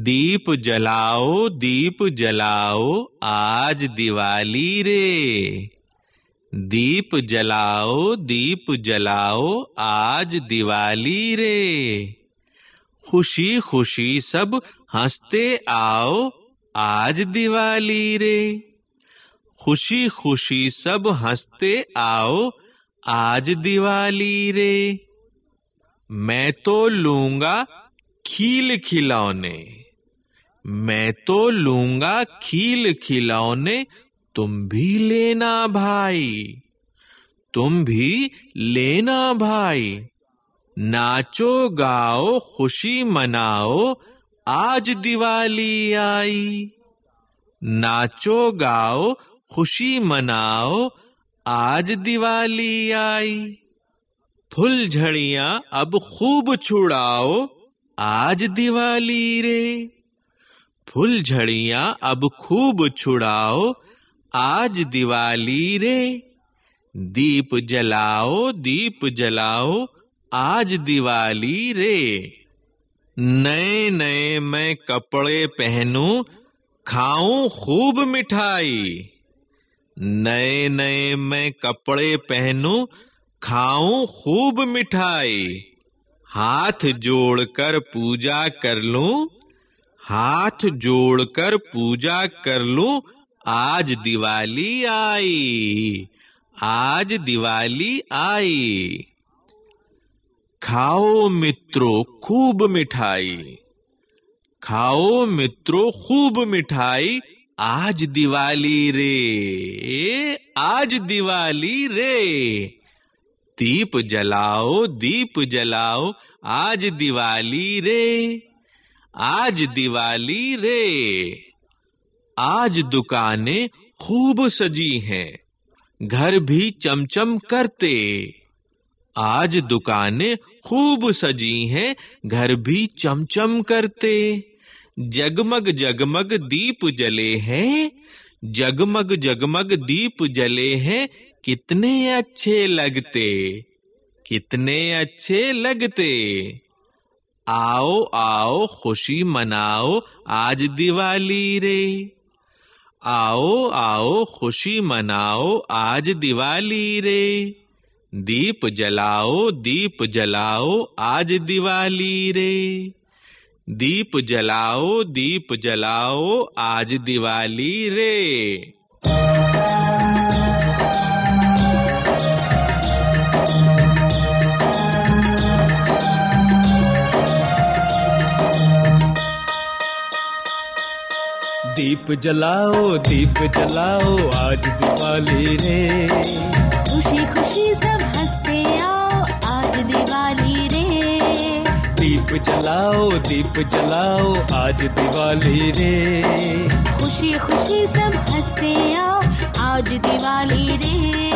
दीप जलाओ दीप जलाओ, आज दिवाली रे। दीप जलाओ दीप जलाओ, आज दिवाली रे। खुशी खुशी सब हँसते आओ, आज दिवाली रे। खुशी खुशी सब हँसते आओ, आज दिवाली रे। मैं तो लूँगा खील खिलौने। मैं तो लूँगा खील खिलौने, तुम भी लेना भाई। तुम भी लेना भाई। नाचो, गाओ, खुशी मनाओ, आज दिवाली आई। नाचो, गाओ, खुशी मनाओ, आज दिवाली आई। फुलझड़ियाँ अब खूब छुड़ाओ, आज दिवाली रे। फुलझड़ियाँ अब खूब छुड़ाओ, आज दिवाली रे। दीप जलाओ दीप जलाओ, आज दिवाली रे। नए नए मैं कपड़े पहनूं, खाऊं खूब मिठाई। नए नए मैं कपड़े पहनूं, खाऊं खूब मिठाई। हाथ जोड़कर पूजा कर लूँ हाथ जोड़कर पूजा कर लूँ, आज दिवाली आई। आज दिवाली आई। खाओ मित्रों, खूब मिठाई। खाओ मित्रों, खूब मिठाई। आज दिवाली रे, आज दिवाली रे। दीप जलाओ दीप जलाओ, आज दिवाली रे। आज दिवाली रे। आज दुकानें खूब सजी हैं, घर भी चमचम करते। आज दुकानें खूब सजी हैं, घर भी चमचम करते। जगमग जगमग दीप जले हैं, जगमग जगमग दीप जले हैं, कितने अच्छे लगते, कितने अच्छे लगते। आओ आओ, खुशी मनाओ, आज दिवाली रे। आओ आओ, खुशी मनाओ, आज दिवाली रे। दीप जलाओ दीप जलाओ, आज दिवाली रे। दीप जलाओ दीप जलाओ, आज दिवाली रे। दीप जलाओ दीप जलाओ आज दिवाली रे। खुशी खुशी सब हँसते आओ आज दिवाली रे। दीप जलाओ दीप जलाओ आज दिवाली रे। खुशी खुशी सब हँसते आओ आज दिवाली रे।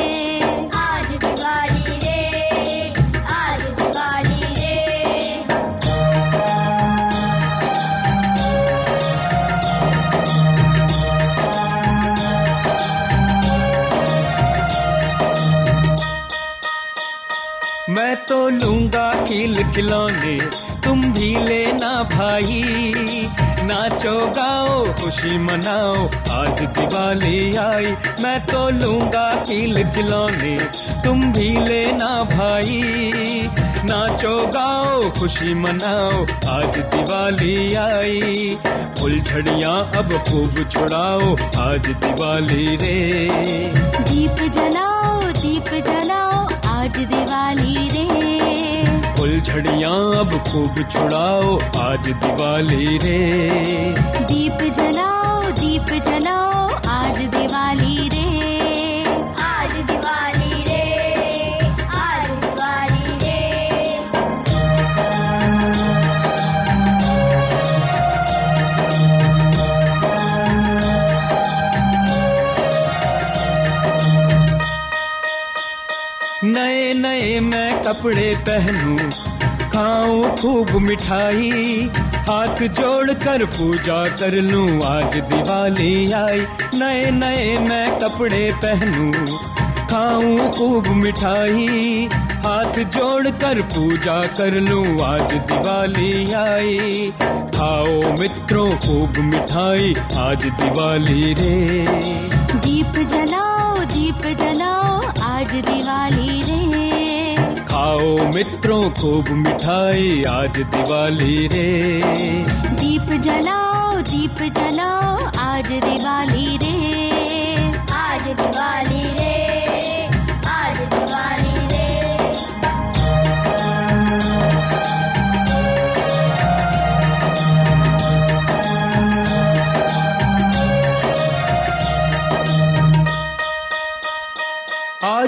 लूँगा खिल खिलौने। तुम भी लेना भाई। नाचो गाओ खुशी मनाओ। आज दिवाली आई, मैं तो लूँगा खिल खिलौने। तुम भी लेना भाई। नाचो गाओ खुशी मनाओ। आज दिवाली आई। फुलझड़ियाँ अब खूब छुड़ाओ। आज दिवाली रे। दीप जलाओ दीप जलाओ। आज दिवाली रे। फुलझड़ियाँ अब खूब छुड़ाओ आज दिवाली रे। दीप जलाओ दीप जलाओ आज दिवाली कपड़े पहनूं, खाऊं खूब मिठाई, हाथ जोड़कर पूजा कर लूँ। आज दिवाली आई, नए नए मैं कपड़े पहनूं, खाऊं खूब मिठाई, हाथ जोड़कर पूजा कर लूँ। आज दिवाली आई, खाओ मित्रों खूब मिठाई। आज दिवाली रे। दीप जलाओ दीप जलाओ, आज दिवाली रे। खाओ मित्रों खूब मिठाई आज दिवाली रे। दीप जलाओ दीप जलाओ आज दिवाली रे।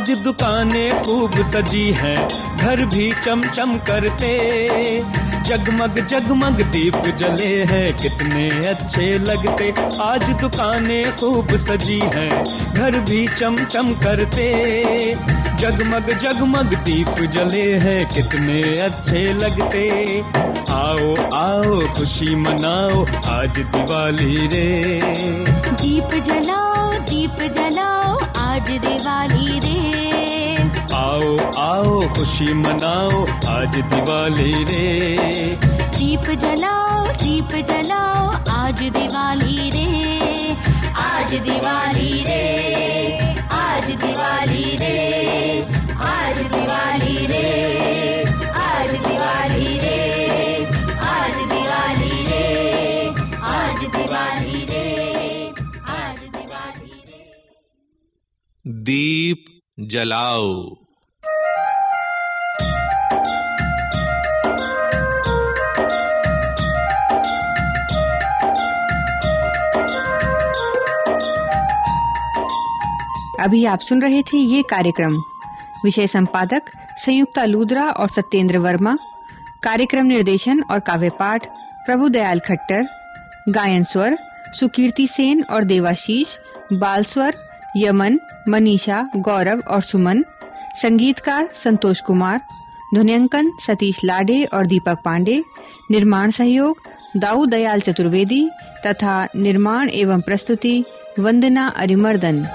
आज दुकानें खूब सजी हैं, घर भी चमचम करते। जगमग जगमग, दीप जले हैं, कितने अच्छे लगते। आज दुकानें खूब सजी हैं, घर भी चमचम करते। जगमग जगमग, दीप जले हैं, कितने अच्छे लगते। आओ आओ, खुशी मनाओ, आज दिवाली रे। दीप जलाओ खुशी मनाओ आज दिवाली रे। दीप जलाओ दीप जलाओ आज दिवाली रे। आज दिवाली रे आज दिवाली रे। आज दिवाली रे आज दिवाली रे। आज दिवाली रे आज दिवाली रे आज दिवाली रे। दीप जलाओ। अभी आप सुन रहे थे ये कार्यक्रम। विषय संपादक संयुक्ता लूद्रा और सत्येंद्र वर्मा। कार्यक्रम निर्देशन और काव्य पाठ प्रभुदयाल खट्टर। गायन स्वर सुकीर्ति सेन और देवाशीष। बाल स्वर यमन, मनीषा, गौरव और सुमन। संगीतकार संतोष कुमार। ध्वनियांकन सतीश लाडे और दीपक पांडे। निर्माण सहयोग दाऊ दयाल चतुर्वेदी तथा निर्माण एवं प्रस्तुति वंदना अरिमर्दन।